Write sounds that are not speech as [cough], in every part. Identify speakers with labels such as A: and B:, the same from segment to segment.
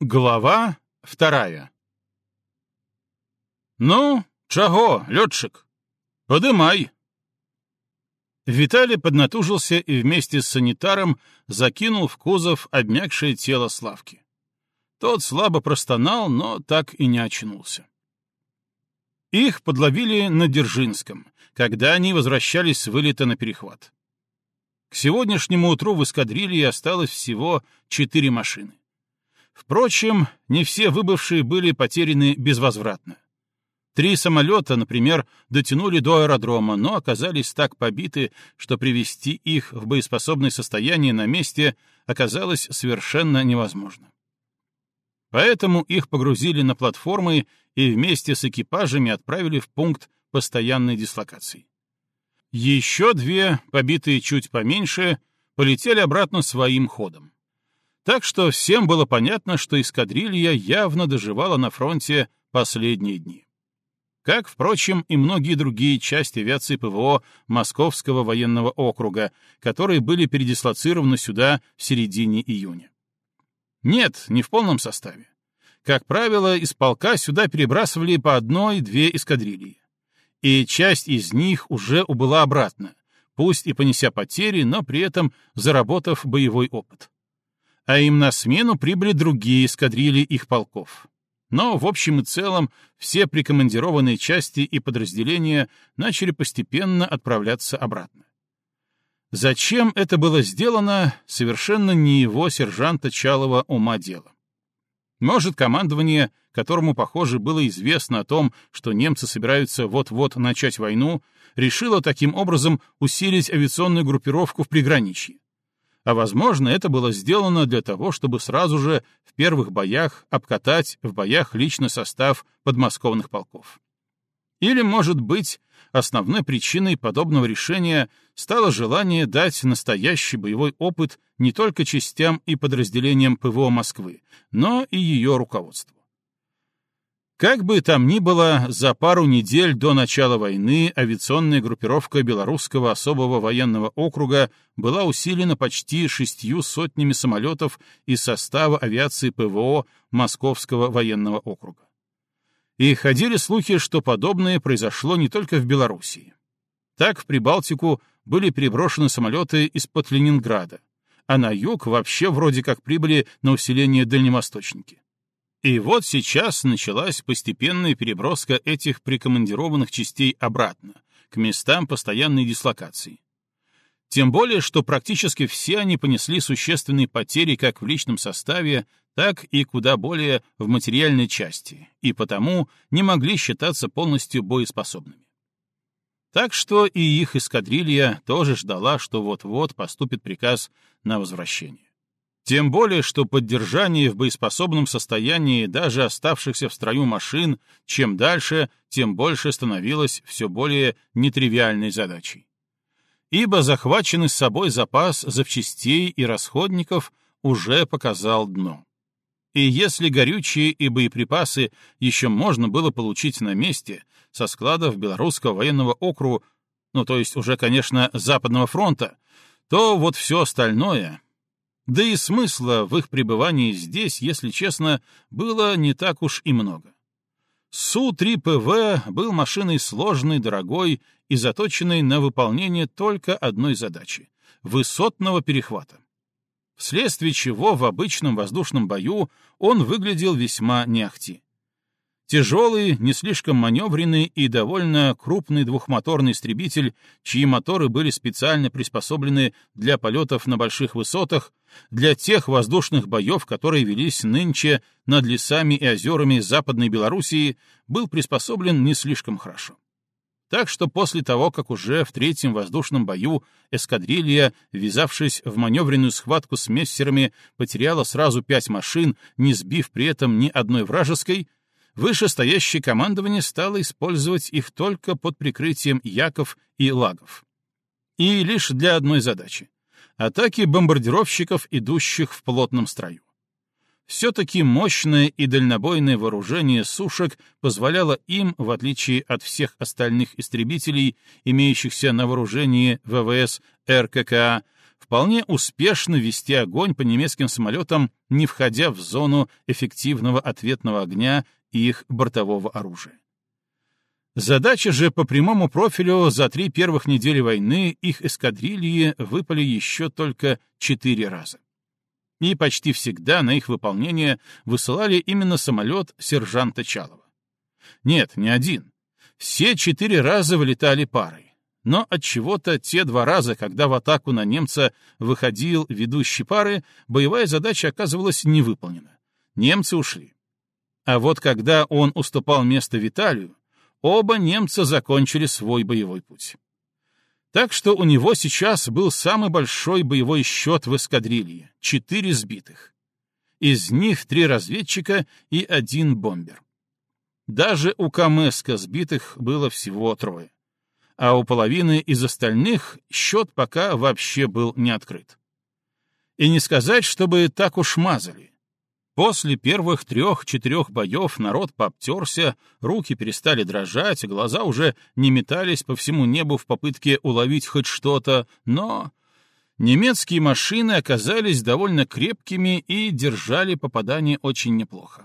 A: Глава вторая «Ну, чаго, летчик? Подымай!» Виталий поднатужился и вместе с санитаром закинул в кузов обмякшее тело Славки. Тот слабо простонал, но так и не очнулся. Их подловили на Дзержинском, когда они возвращались с вылета на перехват. К сегодняшнему утру в эскадрилье осталось всего четыре машины. Впрочем, не все выбывшие были потеряны безвозвратно. Три самолета, например, дотянули до аэродрома, но оказались так побиты, что привести их в боеспособное состояние на месте оказалось совершенно невозможно. Поэтому их погрузили на платформы и вместе с экипажами отправили в пункт постоянной дислокации. Еще две, побитые чуть поменьше, полетели обратно своим ходом. Так что всем было понятно, что эскадрилья явно доживала на фронте последние дни. Как, впрочем, и многие другие части авиации ПВО Московского военного округа, которые были передислоцированы сюда в середине июня. Нет, не в полном составе. Как правило, из полка сюда перебрасывали по одной-две эскадрильи. И часть из них уже убыла обратно, пусть и понеся потери, но при этом заработав боевой опыт а им на смену прибыли другие эскадрильи их полков. Но в общем и целом все прикомандированные части и подразделения начали постепенно отправляться обратно. Зачем это было сделано, совершенно не его сержанта Чалова ума дело. Может, командование, которому, похоже, было известно о том, что немцы собираются вот-вот начать войну, решило таким образом усилить авиационную группировку в приграничье а, возможно, это было сделано для того, чтобы сразу же в первых боях обкатать в боях личный состав подмосковных полков. Или, может быть, основной причиной подобного решения стало желание дать настоящий боевой опыт не только частям и подразделениям ПВО Москвы, но и ее руководству. Как бы там ни было, за пару недель до начала войны авиационная группировка Белорусского особого военного округа была усилена почти шестью сотнями самолетов из состава авиации ПВО Московского военного округа. И ходили слухи, что подобное произошло не только в Белоруссии. Так в Прибалтику были переброшены самолеты из-под Ленинграда, а на юг вообще вроде как прибыли на усиление дальневосточники. И вот сейчас началась постепенная переброска этих прикомандированных частей обратно, к местам постоянной дислокации. Тем более, что практически все они понесли существенные потери как в личном составе, так и куда более в материальной части, и потому не могли считаться полностью боеспособными. Так что и их эскадрилья тоже ждала, что вот-вот поступит приказ на возвращение. Тем более, что поддержание в боеспособном состоянии даже оставшихся в строю машин, чем дальше, тем больше становилось все более нетривиальной задачей. Ибо захваченный с собой запас запчастей и расходников уже показал дно. И если горючие и боеприпасы еще можно было получить на месте, со складов Белорусского военного округа, ну то есть уже, конечно, Западного фронта, то вот все остальное, да и смысла в их пребывании здесь, если честно, было не так уж и много. Су-3ПВ был машиной сложной, дорогой и заточенной на выполнение только одной задачи — высотного перехвата. Вследствие чего в обычном воздушном бою он выглядел весьма не ахти. Тяжелый, не слишком маневренный и довольно крупный двухмоторный истребитель, чьи моторы были специально приспособлены для полетов на больших высотах, для тех воздушных боев, которые велись нынче над лесами и озерами Западной Белоруссии, был приспособлен не слишком хорошо. Так что после того, как уже в третьем воздушном бою эскадрилья, ввязавшись в маневренную схватку с мессерами, потеряла сразу пять машин, не сбив при этом ни одной вражеской, вышестоящее командование стало использовать их только под прикрытием яков и лагов. И лишь для одной задачи — атаки бомбардировщиков, идущих в плотном строю. Все-таки мощное и дальнобойное вооружение сушек позволяло им, в отличие от всех остальных истребителей, имеющихся на вооружении ВВС РККА, вполне успешно вести огонь по немецким самолетам, не входя в зону эффективного ответного огня их бортового оружия. Задача же по прямому профилю за три первых недели войны их эскадрильи выпали еще только четыре раза. И почти всегда на их выполнение высылали именно самолет сержанта Чалова. Нет, не один. Все четыре раза вылетали парой. Но от чего то те два раза, когда в атаку на немца выходил ведущий пары, боевая задача оказывалась невыполнена. Немцы ушли. А вот когда он уступал место Виталию, оба немца закончили свой боевой путь. Так что у него сейчас был самый большой боевой счет в эскадрилье — четыре сбитых. Из них три разведчика и один бомбер. Даже у Камеска сбитых было всего трое. А у половины из остальных счет пока вообще был не открыт. И не сказать, чтобы так уж мазали. После первых трех-четырех боев народ пообтерся, руки перестали дрожать, глаза уже не метались по всему небу в попытке уловить хоть что-то, но немецкие машины оказались довольно крепкими и держали попадание очень неплохо.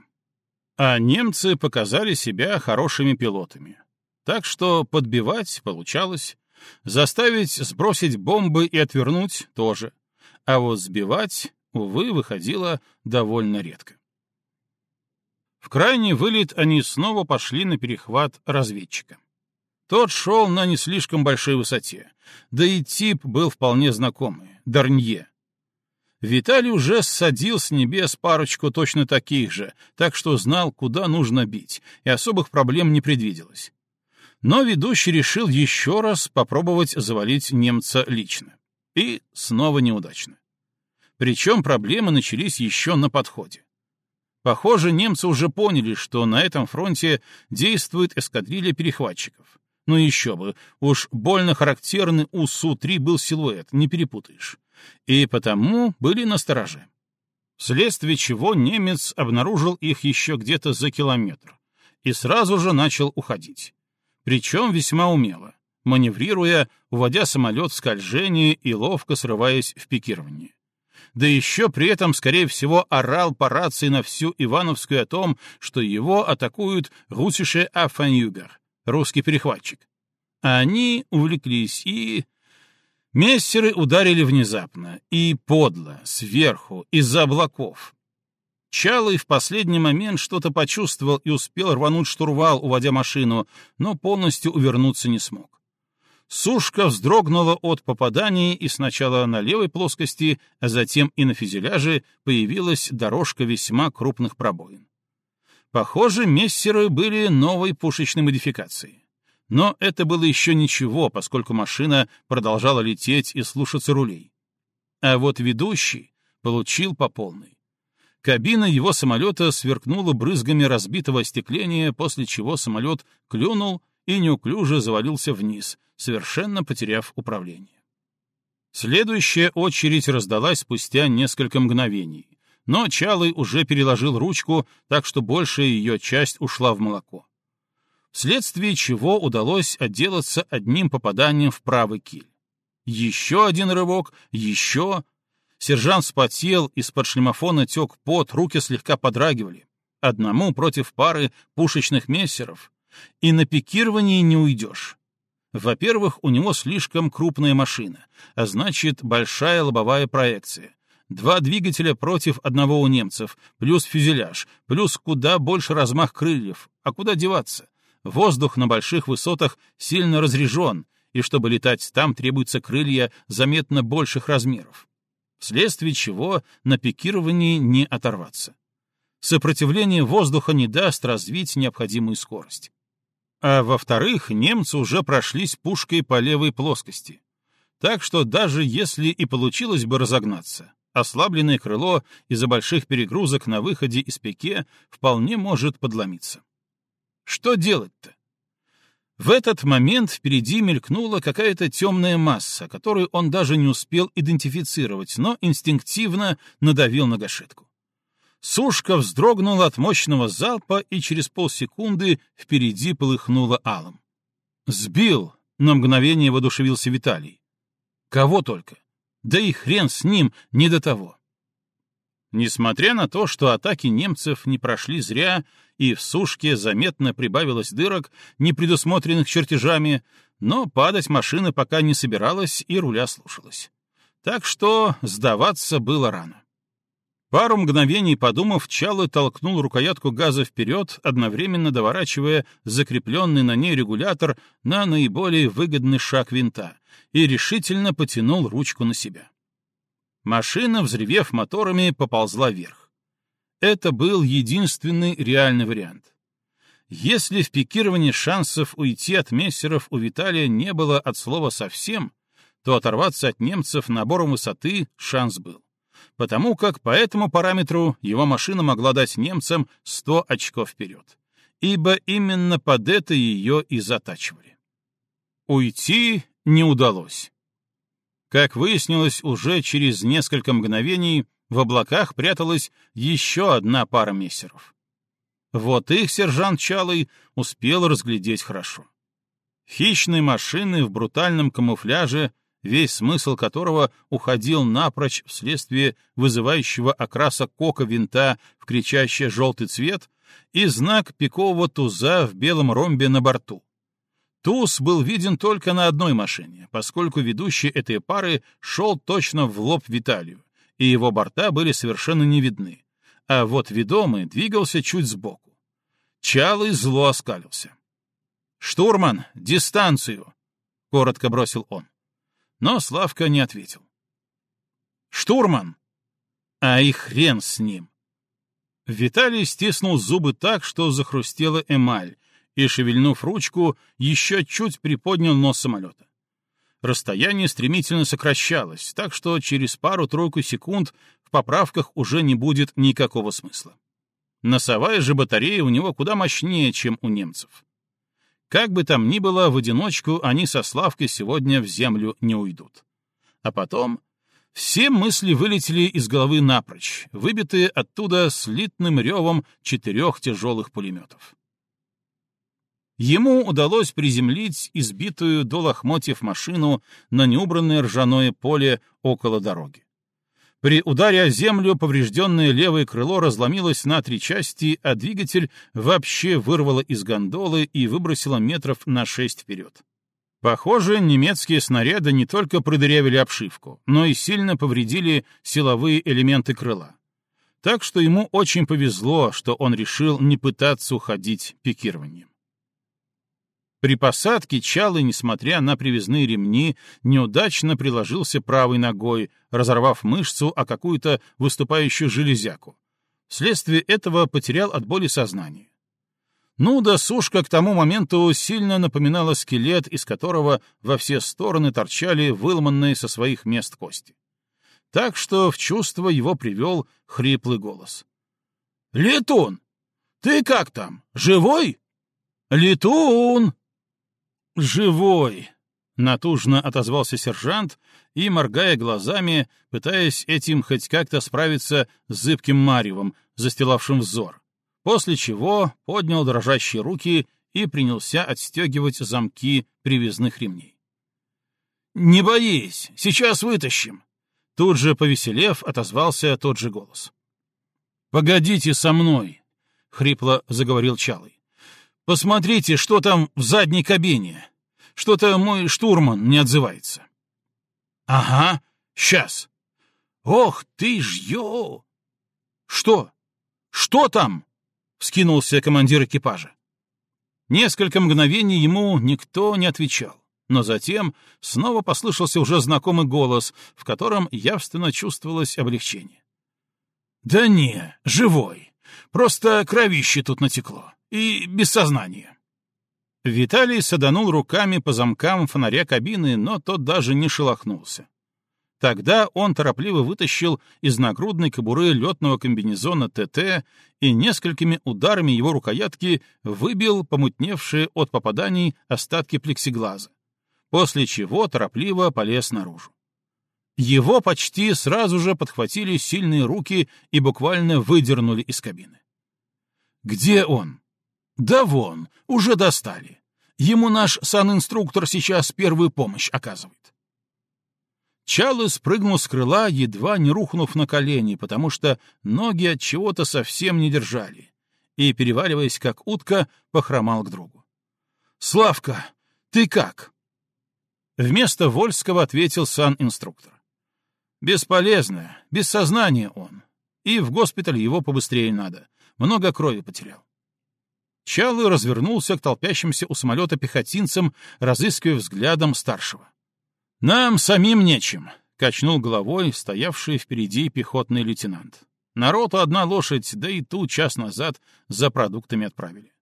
A: А немцы показали себя хорошими пилотами. Так что подбивать получалось, заставить сбросить бомбы и отвернуть тоже, а вот сбивать увы, выходило довольно редко. В крайний вылет они снова пошли на перехват разведчика. Тот шел на не слишком большой высоте, да и тип был вполне знакомый — Дарнье. Виталий уже ссадил с небес парочку точно таких же, так что знал, куда нужно бить, и особых проблем не предвиделось. Но ведущий решил еще раз попробовать завалить немца лично. И снова неудачно. Причем проблемы начались еще на подходе. Похоже, немцы уже поняли, что на этом фронте действует эскадрилья перехватчиков. Ну еще бы, уж больно характерный у Су-3 был силуэт, не перепутаешь. И потому были настороже. Вследствие чего немец обнаружил их еще где-то за километр и сразу же начал уходить. Причем весьма умело, маневрируя, уводя самолет в скольжение и ловко срываясь в пикирование да еще при этом, скорее всего, орал по рации на всю Ивановскую о том, что его атакуют русише Афанюгер, русский перехватчик. Они увлеклись и... Мессеры ударили внезапно и подло, сверху, из-за облаков. Чалый в последний момент что-то почувствовал и успел рвануть штурвал, уводя машину, но полностью увернуться не смог. Сушка вздрогнула от попаданий, и сначала на левой плоскости, а затем и на фюзеляже появилась дорожка весьма крупных пробоин. Похоже, мессеры были новой пушечной модификацией. Но это было еще ничего, поскольку машина продолжала лететь и слушаться рулей. А вот ведущий получил по полной. Кабина его самолета сверкнула брызгами разбитого остекления, после чего самолет клюнул и неуклюже завалился вниз — совершенно потеряв управление. Следующая очередь раздалась спустя несколько мгновений, но Чалый уже переложил ручку, так что большая ее часть ушла в молоко. Вследствие чего удалось отделаться одним попаданием в правый киль. Еще один рывок, еще... Сержант вспотел, из-под шлемофона тек пот, руки слегка подрагивали. Одному против пары пушечных мессеров. И на пикировании не уйдешь. Во-первых, у него слишком крупная машина, а значит, большая лобовая проекция. Два двигателя против одного у немцев, плюс фюзеляж, плюс куда больше размах крыльев. А куда деваться? Воздух на больших высотах сильно разрежен, и чтобы летать там, требуются крылья заметно больших размеров. Вследствие чего на пикировании не оторваться. Сопротивление воздуха не даст развить необходимую скорость. А во-вторых, немцы уже прошлись пушкой по левой плоскости. Так что даже если и получилось бы разогнаться, ослабленное крыло из-за больших перегрузок на выходе из пике вполне может подломиться. Что делать-то? В этот момент впереди мелькнула какая-то темная масса, которую он даже не успел идентифицировать, но инстинктивно надавил на гашетку. Сушка вздрогнула от мощного залпа, и через полсекунды впереди полыхнула алом. «Сбил!» — на мгновение воодушевился Виталий. «Кого только?» Да и хрен с ним, не до того. Несмотря на то, что атаки немцев не прошли зря, и в сушке заметно прибавилось дырок, не предусмотренных чертежами, но падать машина пока не собиралась и руля слушалась. Так что сдаваться было рано. Пару мгновений подумав, Чалы толкнул рукоятку газа вперед, одновременно доворачивая закрепленный на ней регулятор на наиболее выгодный шаг винта, и решительно потянул ручку на себя. Машина, взревев моторами, поползла вверх. Это был единственный реальный вариант. Если в пикировании шансов уйти от мессеров у Виталия не было от слова совсем, то оторваться от немцев набором высоты шанс был. Потому как по этому параметру его машина могла дать немцам 100 очков вперед. Ибо именно под это ее и затачивали. Уйти не удалось. Как выяснилось уже через несколько мгновений, в облаках пряталась еще одна пара мессеров. Вот их сержант Чалый успел разглядеть хорошо. Хищные машины в брутальном камуфляже, весь смысл которого уходил напрочь вследствие вызывающего окраса кока винта в кричащий желтый цвет и знак пикового туза в белом ромбе на борту. Туз был виден только на одной машине, поскольку ведущий этой пары шел точно в лоб Виталию, и его борта были совершенно не видны, а вот ведомый двигался чуть сбоку. Чалый зло оскалился. «Штурман, дистанцию!» — коротко бросил он. Но Славка не ответил. «Штурман!» А и хрен с ним! Виталий стиснул зубы так, что захрустела эмаль, и, шевельнув ручку, еще чуть приподнял нос самолета. Расстояние стремительно сокращалось, так что через пару-тройку секунд в поправках уже не будет никакого смысла. Носовая же батарея у него куда мощнее, чем у немцев. Как бы там ни было, в одиночку они со Славкой сегодня в землю не уйдут. А потом все мысли вылетели из головы напрочь, выбитые оттуда слитным ревом четырех тяжелых пулеметов. Ему удалось приземлить избитую до лохмотьев машину на неубранное ржаное поле около дороги. При ударе о землю поврежденное левое крыло разломилось на три части, а двигатель вообще вырвало из гондолы и выбросило метров на шесть вперед. Похоже, немецкие снаряды не только продырявили обшивку, но и сильно повредили силовые элементы крыла. Так что ему очень повезло, что он решил не пытаться уходить пикированием. При посадке Чалы, несмотря на привязные ремни, неудачно приложился правой ногой, разорвав мышцу о какую-то выступающую железяку. Вследствие этого потерял от боли сознание. Ну да сушка к тому моменту сильно напоминала скелет, из которого во все стороны торчали выломанные со своих мест кости. Так что в чувство его привел хриплый голос. «Летун! Ты как там? Живой?» «Летун!» «Живой!» — натужно отозвался сержант и, моргая глазами, пытаясь этим хоть как-то справиться с зыбким маревом, застилавшим взор, после чего поднял дрожащие руки и принялся отстегивать замки привязных ремней. «Не боись, сейчас вытащим!» Тут же, повеселев, отозвался тот же голос. «Погодите со мной!» — хрипло заговорил Чалый. Посмотрите, что там в задней кабине. Что-то мой штурман не отзывается. Ага, сейчас. Ох ты ж ё! Что? Что там? Вскинулся командир экипажа. Несколько мгновений ему никто не отвечал, но затем снова послышался уже знакомый голос, в котором явственно чувствовалось облегчение. «Да не, живой. Просто кровище тут натекло и без сознания. Виталий саданул руками по замкам фонаря кабины, но тот даже не шелохнулся. Тогда он торопливо вытащил из нагрудной кобуры летного комбинезона ТТ и несколькими ударами его рукоятки выбил помутневшие от попаданий остатки плексиглаза, после чего торопливо полез наружу. Его почти сразу же подхватили сильные руки и буквально выдернули из кабины. «Где он?» Да вон, уже достали. Ему наш санинструктор сейчас первую помощь оказывает. Чалы спрыгнул с крыла, едва не рухнув на колени, потому что ноги от чего-то совсем не держали, и, переваливаясь как утка, похромал к другу. «Славка, ты как?» Вместо Вольского ответил сан-инструктор. «Бесполезно, без сознания он. И в госпиталь его побыстрее надо. Много крови потерял». Чалы развернулся к толпящимся у самолета пехотинцам, разыскивая взглядом старшего. «Нам самим нечем», — качнул головой стоявший впереди пехотный лейтенант. «Народу одна лошадь, да и ту час назад за продуктами отправили.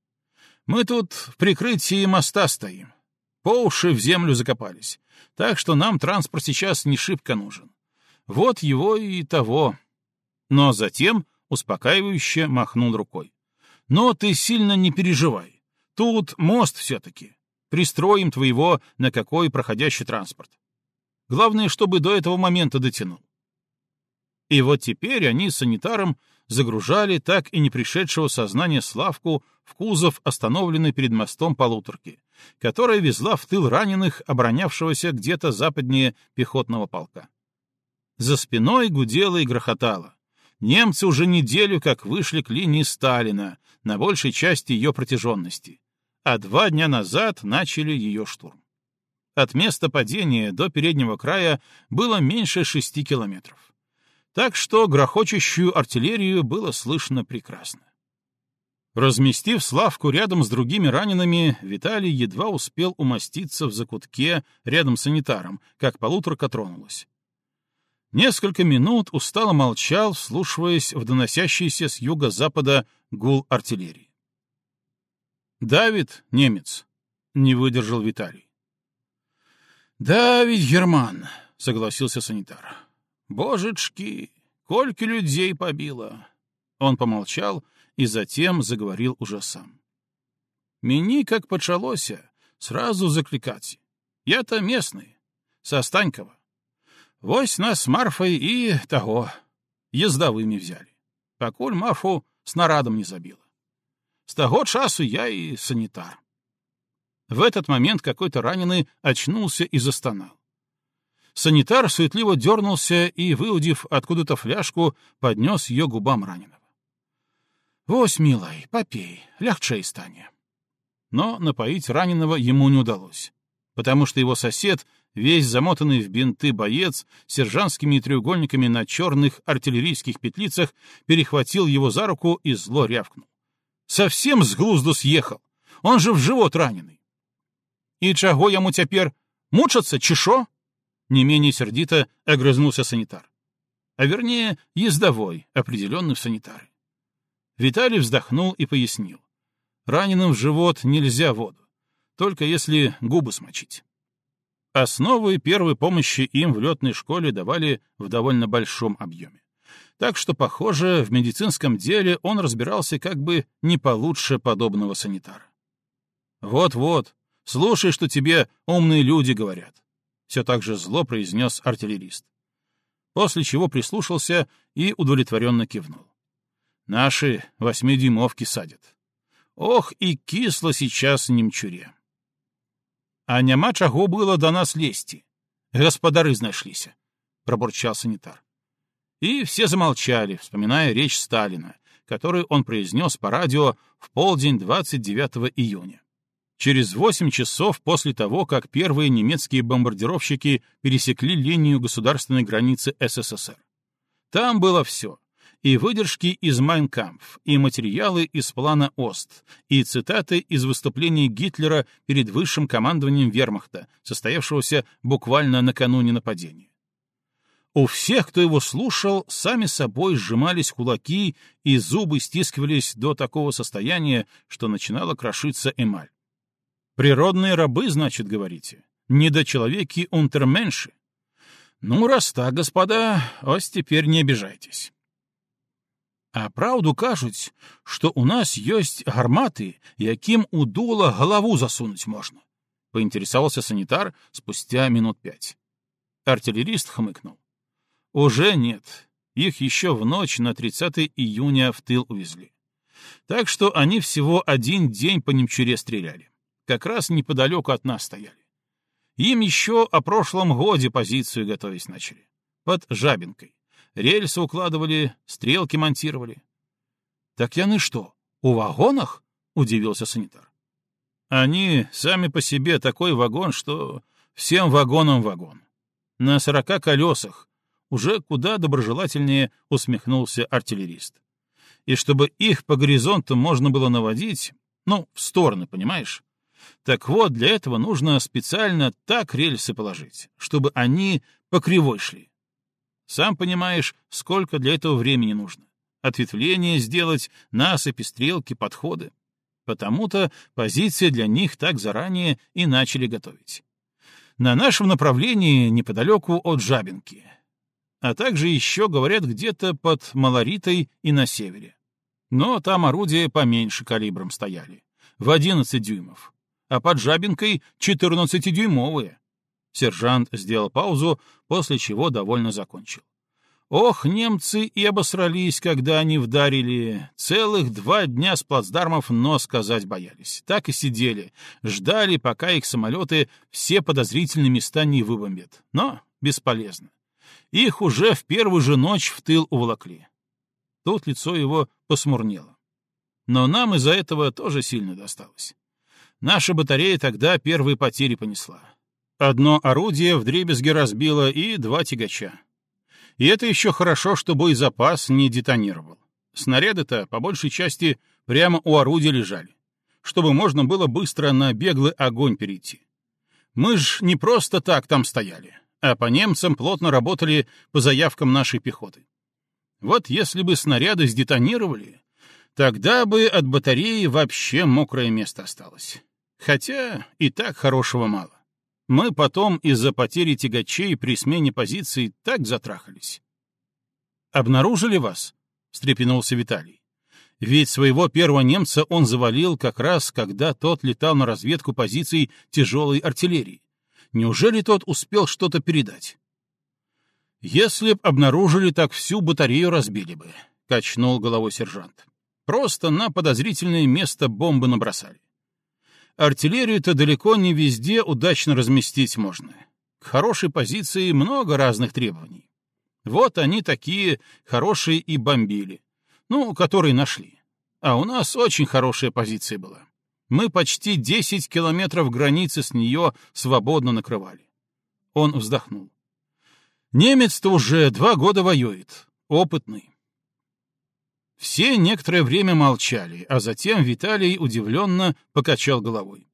A: Мы тут в прикрытии моста стоим. По уши в землю закопались, так что нам транспорт сейчас не шибко нужен. Вот его и того». Но затем успокаивающе махнул рукой. «Но ты сильно не переживай. Тут мост все-таки. Пристроим твоего на какой проходящий транспорт. Главное, чтобы до этого момента дотянул. И вот теперь они с санитаром загружали так и не пришедшего сознания Славку в кузов остановленной перед мостом полуторки, которая везла в тыл раненых, оборонявшегося где-то западнее пехотного полка. За спиной гудело и грохотало. Немцы уже неделю как вышли к линии Сталина на большей части ее протяженности, а два дня назад начали ее штурм. От места падения до переднего края было меньше шести километров. Так что грохочущую артиллерию было слышно прекрасно. Разместив Славку рядом с другими ранеными, Виталий едва успел умоститься в закутке рядом с санитаром, как полуторка тронулась. Несколько минут устало молчал, вслушиваясь в доносящийся с юго-запада гул артиллерии. «Давид, немец», — не выдержал Виталий. «Да ведь, Герман», — согласился санитар. «Божечки, кольки людей побило!» Он помолчал и затем заговорил уже сам. «Мені, как почалося, сразу закликать. Я-то местный, со Станькова. Вось нас с Марфой и того, ездовыми взяли, покуль Марфу снарядом не забила. С того часу я и санитар. В этот момент какой-то раненый очнулся и застонал. Санитар суетливо дернулся и, выудив откуда-то фляжку, поднес ее губам раненого. «Вось, милой, попей, легче стане». Но напоить раненого ему не удалось, потому что его сосед, весь замотанный в бинты боец, с сержантскими треугольниками на черных артиллерийских петлицах, перехватил его за руку и зло рявкнул. «Совсем с глузду съехал! Он же в живот раненый!» І чаго яму цяпер мучацца, ці шо? Не менее сердито огрызнулся санитар. А вернее, ездовой, определенный в санитары. Виталий вздохнул и пояснил. Раненым в живот нельзя воду, только если губы смочить. Основы первой помощи им в летной школе давали в довольно большом объеме. Так что, похоже, в медицинском деле он разбирался как бы не получше подобного санитара. Вот-вот, Слушай, что тебе умные люди говорят. Все так же зло произнес артиллерист. После чего прислушался и удовлетворенно кивнул. Наши восьмидюймовки садят. Ох, и кисло сейчас немчуре. А няма чаго было до нас лезти. Господары знашлися, — пробурчал санитар. И все замолчали, вспоминая речь Сталина, которую он произнес по радио в полдень 29 июня через 8 часов после того, как первые немецкие бомбардировщики пересекли линию государственной границы СССР. Там было все. И выдержки из «Майнкампф», и материалы из плана «Ост», и цитаты из выступления Гитлера перед высшим командованием вермахта, состоявшегося буквально накануне нападения. У всех, кто его слушал, сами собой сжимались кулаки, и зубы стискивались до такого состояния, что начинала крошиться эмаль. Природные рабы, значит, говорите? Недочеловеки унтерменши? Ну, раз так, господа, ось теперь не обижайтесь. А правду кажуть, что у нас есть гарматы, яким у дула голову засунуть можно, — поинтересовался санитар спустя минут пять. Артиллерист хмыкнул. Уже нет. Их еще в ночь на 30 июня в тыл увезли. Так что они всего один день по немчуре стреляли как раз неподалеку от нас стояли. Им еще о прошлом годе позицию готовить начали. Под Жабинкой. Рельсы укладывали, стрелки монтировали. — Так яны что, у вагонах? — удивился санитар. — Они сами по себе такой вагон, что всем вагонам вагон. На сорока колесах. Уже куда доброжелательнее усмехнулся артиллерист. И чтобы их по горизонту можно было наводить, ну, в стороны, понимаешь? Так вот, для этого нужно специально так рельсы положить, чтобы они по кривой шли. Сам понимаешь, сколько для этого времени нужно. Ответвление сделать, насыпи, стрелки, подходы. Потому-то позиции для них так заранее и начали готовить. На нашем направлении неподалеку от Жабинки. А также еще, говорят, где-то под Малоритой и на севере. Но там орудия поменьше калибром стояли, в 11 дюймов, а под Жабинкой 14-дюймовые. Сержант сделал паузу, после чего довольно закончил. Ох, немцы и обосрались, когда они вдарили. Целых два дня с плацдармов но сказать боялись. Так и сидели, ждали, пока их самолеты все подозрительные места не выбомбят. Но бесполезно. Их уже в первую же ночь в тыл уволокли. Тут лицо его посмурнело. Но нам из-за этого тоже сильно досталось. Наша батарея тогда первые потери понесла. Одно орудие вдребезги разбило и два тягача. И это еще хорошо, что боезапас не детонировал. Снаряды-то, по большей части, прямо у орудия лежали, чтобы можно было быстро на беглый огонь перейти. Мы ж не просто так там стояли, а по немцам плотно работали по заявкам нашей пехоты. Вот если бы снаряды сдетонировали, тогда бы от батареи вообще мокрое место осталось. Хотя и так хорошего мало. Мы потом из-за потери тягачей при смене позиций так затрахались. «Обнаружили вас?» — встрепенулся Виталий. Ведь своего первого немца он завалил как раз, когда тот летал на разведку позиций тяжелой артиллерии. Неужели тот успел что-то передать? «Если б обнаружили, так всю батарею разбили бы», — качнул головой сержант. «Просто на подозрительное место бомбы набросали. Артиллерию-то далеко не везде удачно разместить можно. К хорошей позиции много разных требований. Вот они такие хорошие и бомбили. Ну, которые нашли. А у нас очень хорошая позиция была. Мы почти 10 километров границы с нее свободно накрывали. Он вздохнул. Немец-то уже два года воюет. Опытный. Все некоторое время молчали, а затем Виталий удивленно покачал головой.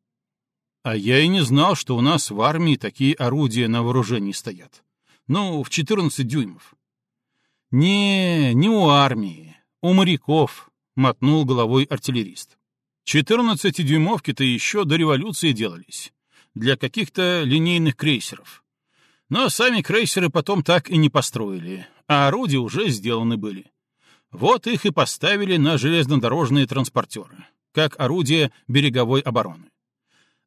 A: А я и не знал, что у нас в армии такие орудия на вооружении стоят. Ну, в 14 дюймов. Не, не у армии, у моряков, мотнул головой артиллерист. 14-дюймовки-то еще до революции делались. Для каких-то линейных крейсеров. Но сами крейсеры потом так и не построили, а орудия уже сделаны были. Вот их и поставили на железнодорожные транспортеры, как орудие береговой обороны.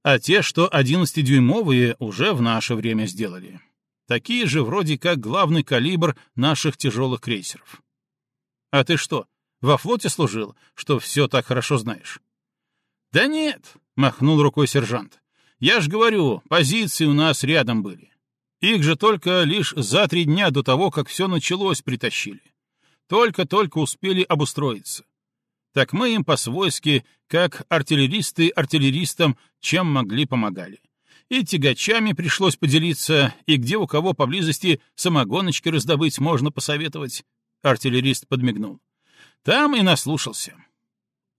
A: А те, что 11-дюймовые, уже в наше время сделали. Такие же вроде как главный калибр наших тяжелых крейсеров. А ты что, во флоте служил, что все так хорошо знаешь? Да нет, махнул рукой сержант. Я ж говорю, позиции у нас рядом были. Их же только лишь за три дня до того, как все началось, притащили. Только-только успели обустроиться. Так мы им по-свойски, как артиллеристы артиллеристам, чем могли помогали. И тягачами пришлось поделиться, и где у кого поблизости самогоночки раздобыть можно посоветовать. Артиллерист подмигнул. Там и наслушался.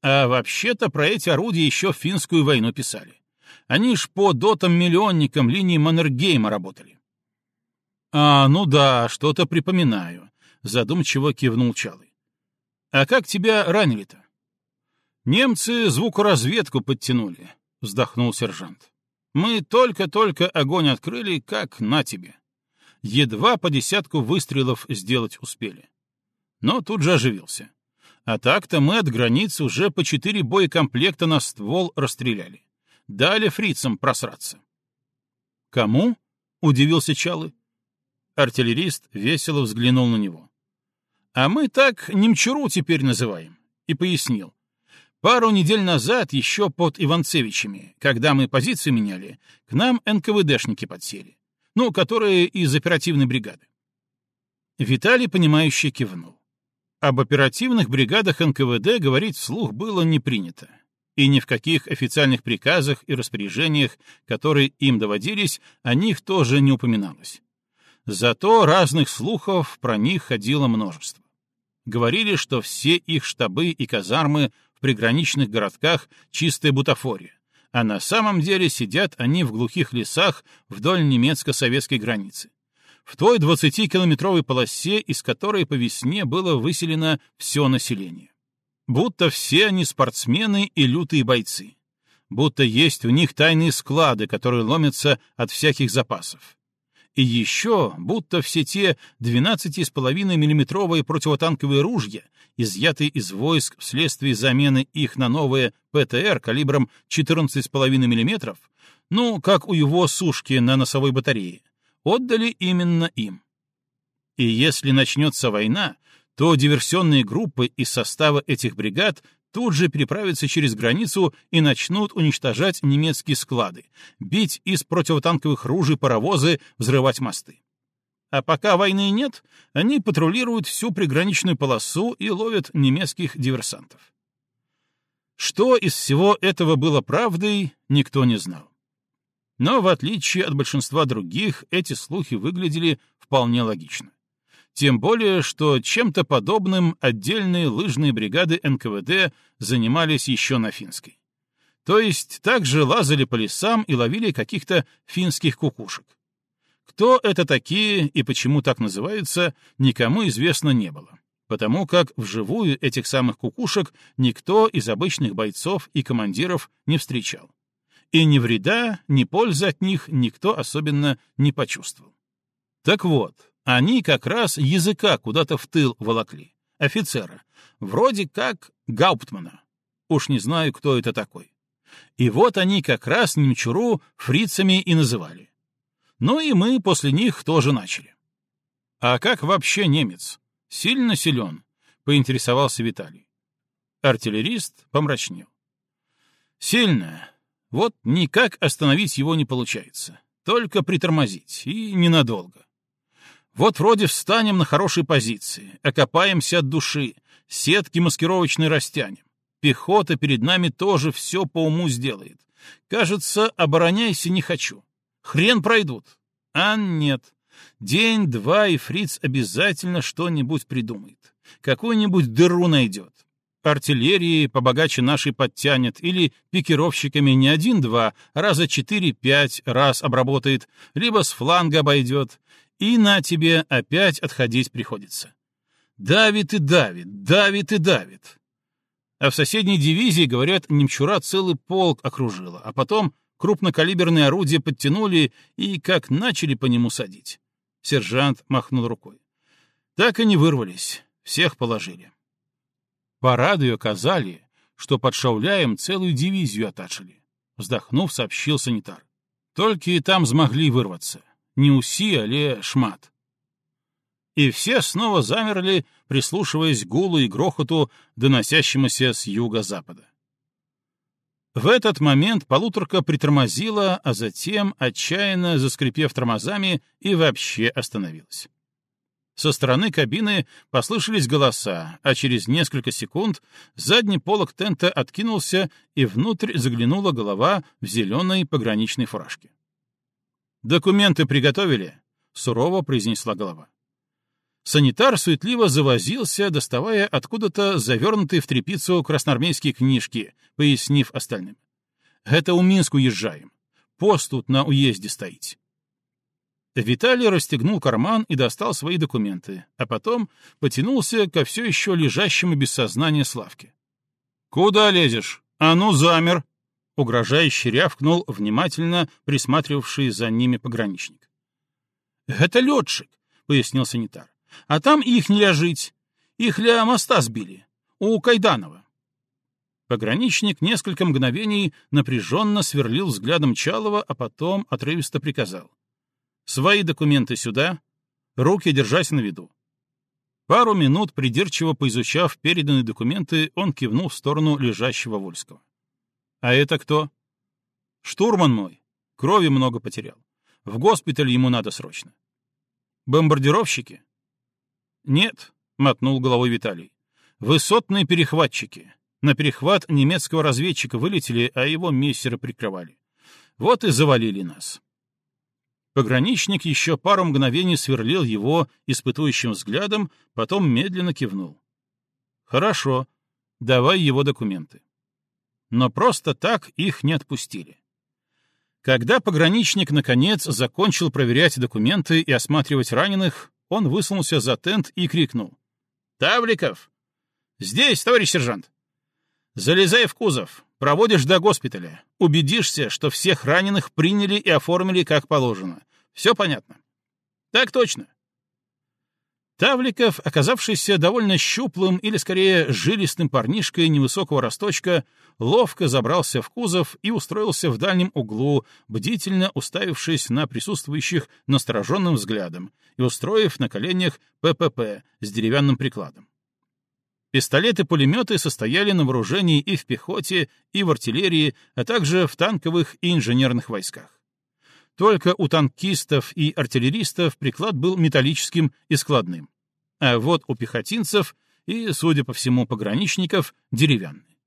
A: А вообще-то про эти орудия еще в финскую войну писали. Они ж по дотам-миллионникам линии Маннергейма работали. А, ну да, что-то припоминаю. — задумчиво кивнул Чалый. «А как тебя ранили-то?» «Немцы звукоразведку подтянули», — вздохнул сержант. «Мы только-только огонь открыли, как на тебе. Едва по десятку выстрелов сделать успели. Но тут же оживился. А так-то мы от границы уже по четыре боекомплекта на ствол расстреляли. Дали фрицам просраться». «Кому?» — удивился Чалы. Артиллерист весело взглянул на него. А мы так немчуру теперь называем. И пояснил. Пару недель назад, еще под Иванцевичами, когда мы позицию меняли, к нам НКВДшники подсели. Ну, которые из оперативной бригады. Виталий, понимающе кивнул. Об оперативных бригадах НКВД говорить вслух было не принято. И ни в каких официальных приказах и распоряжениях, которые им доводились, о них тоже не упоминалось. Зато разных слухов про них ходило множество. Говорили, что все их штабы и казармы в приграничных городках — чистая бутафория, а на самом деле сидят они в глухих лесах вдоль немецко-советской границы. В той 20-километровой полосе, из которой по весне было выселено все население. Будто все они спортсмены и лютые бойцы. Будто есть у них тайные склады, которые ломятся от всяких запасов и еще, будто все те 12,5-миллиметровые противотанковые ружья, изъятые из войск вследствие замены их на новые ПТР калибром 14,5 мм, ну, как у его сушки на носовой батарее, отдали именно им. И если начнется война, то диверсионные группы из состава этих бригад тут же переправятся через границу и начнут уничтожать немецкие склады, бить из противотанковых ружей паровозы, взрывать мосты. А пока войны нет, они патрулируют всю приграничную полосу и ловят немецких диверсантов. Что из всего этого было правдой, никто не знал. Но в отличие от большинства других, эти слухи выглядели вполне логично. Тем более, что чем-то подобным отдельные лыжные бригады НКВД занимались еще на финской. То есть также лазали по лесам и ловили каких-то финских кукушек. Кто это такие и почему так называются, никому известно не было, потому как вживую этих самых кукушек никто из обычных бойцов и командиров не встречал. И ни вреда, ни пользы от них никто особенно не почувствовал. Так вот, они как раз языка куда-то в тыл волокли. Офицера. Вроде как Гауптмана. Уж не знаю, кто это такой. И вот они как раз немчуру фрицами и называли. Ну и мы после них тоже начали. А как вообще немец? Сильно силен? Поинтересовался Виталий. Артиллерист помрачнел. Сильно. Вот никак остановить его не получается. Только притормозить, и ненадолго. Вот вроде встанем на хорошей позиции, окопаемся от души, сетки маскировочные растянем. Пехота перед нами тоже все по уму сделает. Кажется, обороняйся не хочу. Хрен пройдут. А нет. День-два, и фриц обязательно что-нибудь придумает. Какую-нибудь дыру найдет. Артиллерии побогаче нашей подтянет, или пикировщиками не один-два, раза четыре-пять раз обработает, либо с фланга обойдет, и на тебе опять отходить приходится. Давит и давит, давит и давит. А в соседней дивизии, говорят, немчура целый полк окружила, а потом крупнокалиберные орудия подтянули и как начали по нему садить. Сержант махнул рукой. Так и не вырвались, всех положили. По радио казали, что под Шауляем целую дивизию отачили. Вздохнув, сообщил санитар. Только и там смогли вырваться не уси, але шмат. И все снова замерли, прислушиваясь к гулу и грохоту, доносящемуся с юго-запада. В этот момент полуторка притормозила, а затем, отчаянно заскрипев тормозами, и вообще остановилась. Со стороны кабины послышались голоса, а через несколько секунд задний полог тента откинулся, и внутрь заглянула голова в зеленой пограничной фуражке. «Документы приготовили?» — сурово произнесла голова. Санитар суетливо завозился, доставая откуда-то завернутые в тряпицу красноармейские книжки, пояснив остальным. «Это у Минск уезжаем. Пост тут на уезде стоите». Виталий расстегнул карман и достал свои документы, а потом потянулся ко все еще лежащему без сознания Славке. «Куда лезешь? А ну, замер!» Угрожающе рявкнул внимательно присматривавший за ними пограничник. «Это летчик», — пояснил санитар. «А там их не жить. Их для моста сбили. У Кайданова». Пограничник несколько мгновений напряженно сверлил взглядом Чалова, а потом отрывисто приказал. «Свои документы сюда. Руки держась на виду». Пару минут, придирчиво поизучав переданные документы, он кивнул в сторону лежащего Вольского. «А это кто?» «Штурман мой. Крови много потерял. В госпиталь ему надо срочно». «Бомбардировщики?» «Нет», — мотнул головой Виталий. «Высотные перехватчики. На перехват немецкого разведчика вылетели, а его мессеры прикрывали. Вот и завалили нас». Пограничник еще пару мгновений сверлил его испытующим взглядом, потом медленно кивнул. «Хорошо, давай его документы». Но просто так их не отпустили. Когда пограничник, наконец, закончил проверять документы и осматривать раненых, он высунулся за тент и крикнул. «Тавликов! Здесь, товарищ сержант! Залезай в кузов, проводишь до госпиталя, убедишься, что всех раненых приняли и оформили как положено. Все понятно?» «Так точно!» Тавликов, оказавшийся довольно щуплым или, скорее, жилистым парнишкой невысокого росточка, ловко забрался в кузов и устроился в дальнем углу, бдительно уставившись на присутствующих настороженным взглядом и устроив на коленях ППП с деревянным прикладом. Пистолеты-пулеметы состояли на вооружении и в пехоте, и в артиллерии, а также в танковых и инженерных войсках. Только у танкистов и артиллеристов приклад был металлическим и складным, а вот у пехотинцев и, судя по всему, пограничников — деревянный.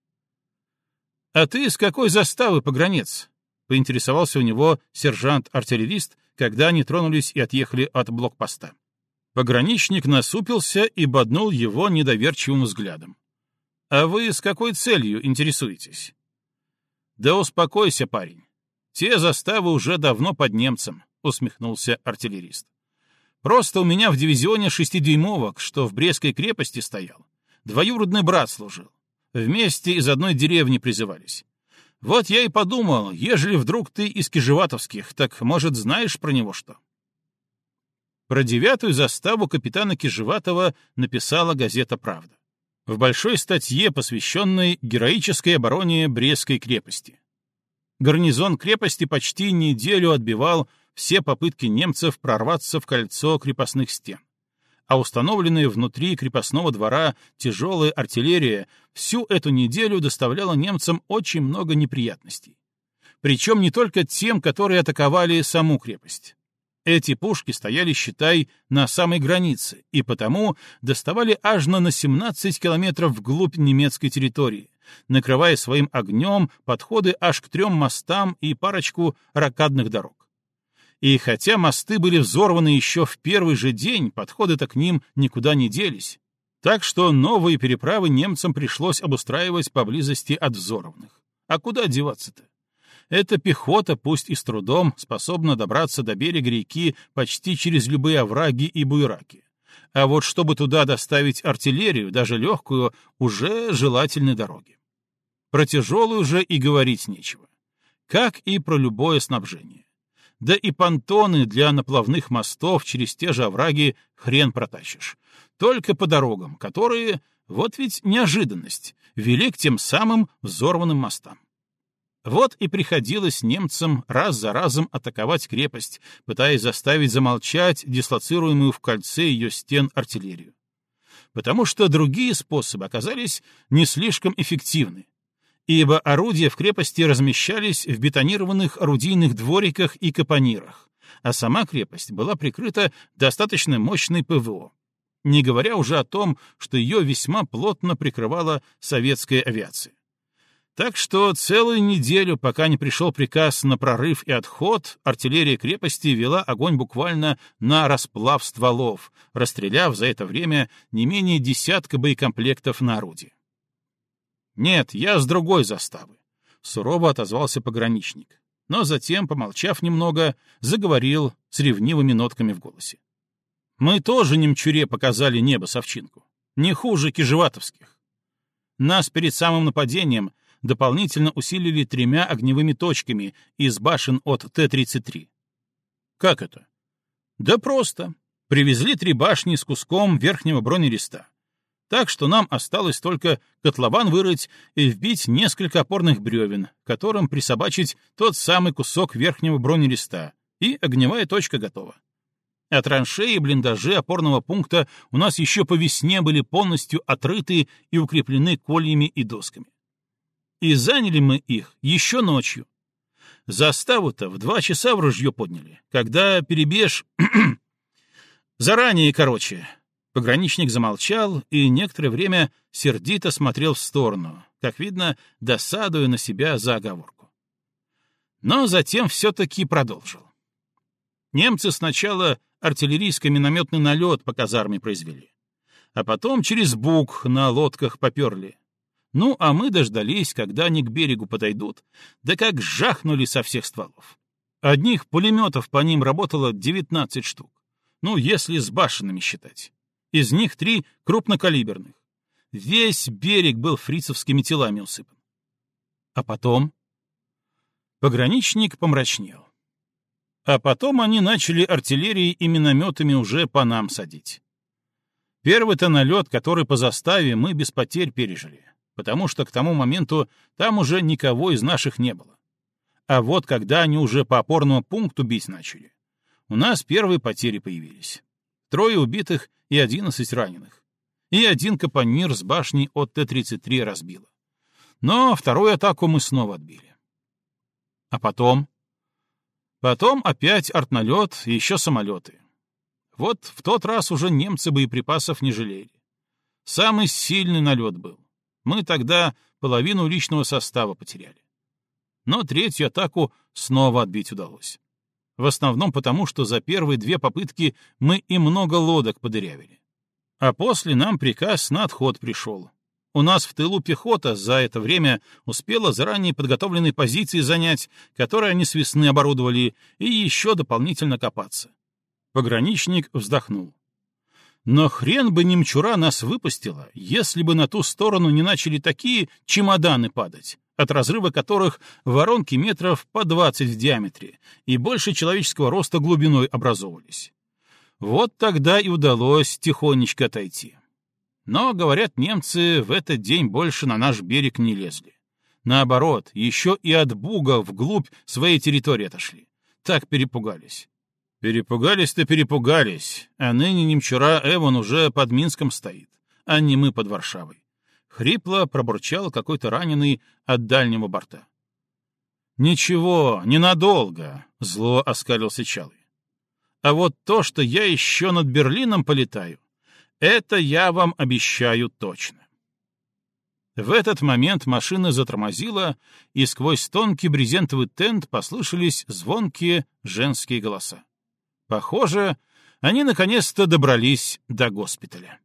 A: «А ты с какой заставы, погранец?» — поинтересовался у него сержант-артиллерист, когда они тронулись и отъехали от блокпоста. Пограничник насупился и боднул его недоверчивым взглядом. «А вы с какой целью интересуетесь?» «Да успокойся, парень. Те заставы уже давно под немцем, усмехнулся артиллерист. Просто у меня в дивизионе шестидюймовок, что в Брестской крепости стоял. Двоюродный брат служил. Вместе из одной деревни призывались. Вот я и подумал, ежели вдруг ты из Кижеватовских, так, может, знаешь про него что? Про девятую заставу капитана Кижеватова написала газета «Правда» в большой статье, посвященной героической обороне Брестской крепости гарнизон крепости почти неделю отбивал все попытки немцев прорваться в кольцо крепостных стен. А установленная внутри крепостного двора тяжелая артиллерия всю эту неделю доставляла немцам очень много неприятностей. Причем не только тем, которые атаковали саму крепость. Эти пушки стояли, считай, на самой границе, и потому доставали аж на 17 километров вглубь немецкой территории, накрывая своим огнем подходы аж к трем мостам и парочку ракадных дорог. И хотя мосты были взорваны еще в первый же день, подходы-то к ним никуда не делись. Так что новые переправы немцам пришлось обустраивать поблизости от взорванных. А куда деваться-то? Эта пехота, пусть и с трудом, способна добраться до берега реки почти через любые овраги и буйраки. А вот чтобы туда доставить артиллерию, даже легкую, уже желательны дороги. Про тяжелую же и говорить нечего. Как и про любое снабжение. Да и понтоны для наплавных мостов через те же овраги хрен протащишь. Только по дорогам, которые, вот ведь неожиданность, вели к тем самым взорванным мостам. Вот и приходилось немцам раз за разом атаковать крепость, пытаясь заставить замолчать дислоцируемую в кольце ее стен артиллерию. Потому что другие способы оказались не слишком эффективны, ибо орудия в крепости размещались в бетонированных орудийных двориках и капонирах, а сама крепость была прикрыта достаточно мощной ПВО, не говоря уже о том, что ее весьма плотно прикрывала советская авиация. Так что целую неделю, пока не пришел приказ на прорыв и отход, артиллерия крепости вела огонь буквально на расплав стволов, расстреляв за это время не менее десятка боекомплектов на орудие. «Нет, я с другой заставы», — сурово отозвался пограничник, но затем, помолчав немного, заговорил с ревнивыми нотками в голосе. «Мы тоже немчуре показали небо совчинку, не хуже кижеватовских. Нас перед самым нападением дополнительно усилили тремя огневыми точками из башен от Т-33. Как это? Да просто. Привезли три башни с куском верхнего бронелиста. Так что нам осталось только котлован вырыть и вбить несколько опорных бревен, которым присобачить тот самый кусок верхнего бронелиста, и огневая точка готова. а траншеи и блиндажи опорного пункта у нас еще по весне были полностью отрыты и укреплены кольями и досками. И заняли мы их еще ночью. Заставу-то в два часа в ружье подняли, когда перебеж... [clears throat] Заранее, короче. Пограничник замолчал и некоторое время сердито смотрел в сторону, как видно, досадуя на себя за оговорку. Но затем все-таки продолжил. Немцы сначала артиллерийско-минометный налет по казарме произвели. А потом через Буг на лодках поперли. Ну, а мы дождались, когда они к берегу подойдут, да как жахнули со всех стволов. Одних пулеметов по ним работало 19 штук. Ну, если с башенными считать. Из них три крупнокалиберных. Весь берег был фрицевскими телами усыпан. А потом... Пограничник помрачнел. А потом они начали артиллерией и минометами уже по нам садить. Первый-то налет, который по заставе, мы без потерь пережили, потому что к тому моменту там уже никого из наших не было. А вот когда они уже по опорному пункту бить начали, у нас первые потери появились. Трое убитых и одиннадцать раненых. И один капонир с башни от Т-33 разбило. Но вторую атаку мы снова отбили. А потом Потом опять артналет и еще самолеты. Вот в тот раз уже немцы боеприпасов не жалели. Самый сильный налет был. Мы тогда половину личного состава потеряли. Но третью атаку снова отбить удалось. В основном потому, что за первые две попытки мы и много лодок подырявили. А после нам приказ на отход пришел. У нас в тылу пехота за это время успела заранее подготовленные позиции занять, которые они с весны оборудовали, и еще дополнительно копаться. Пограничник вздохнул. Но хрен бы немчура нас выпустила, если бы на ту сторону не начали такие чемоданы падать, от разрыва которых воронки метров по двадцать в диаметре и больше человеческого роста глубиной образовывались. Вот тогда и удалось тихонечко отойти. Но, говорят, немцы в этот день больше на наш берег не лезли. Наоборот, еще и от Буга вглубь своей территории отошли. Так перепугались. Перепугались-то перепугались, а ныне немчура Эван уже под Минском стоит, а не мы под Варшавой. Хрипло пробурчал какой-то раненый от дальнего борта. «Ничего, ненадолго», — зло оскалился Чалый. «А вот то, что я еще над Берлином полетаю, это я вам обещаю точно. В этот момент машина затормозила, и сквозь тонкий брезентовый тент послышались звонкие женские голоса. Похоже, они наконец-то добрались до госпиталя.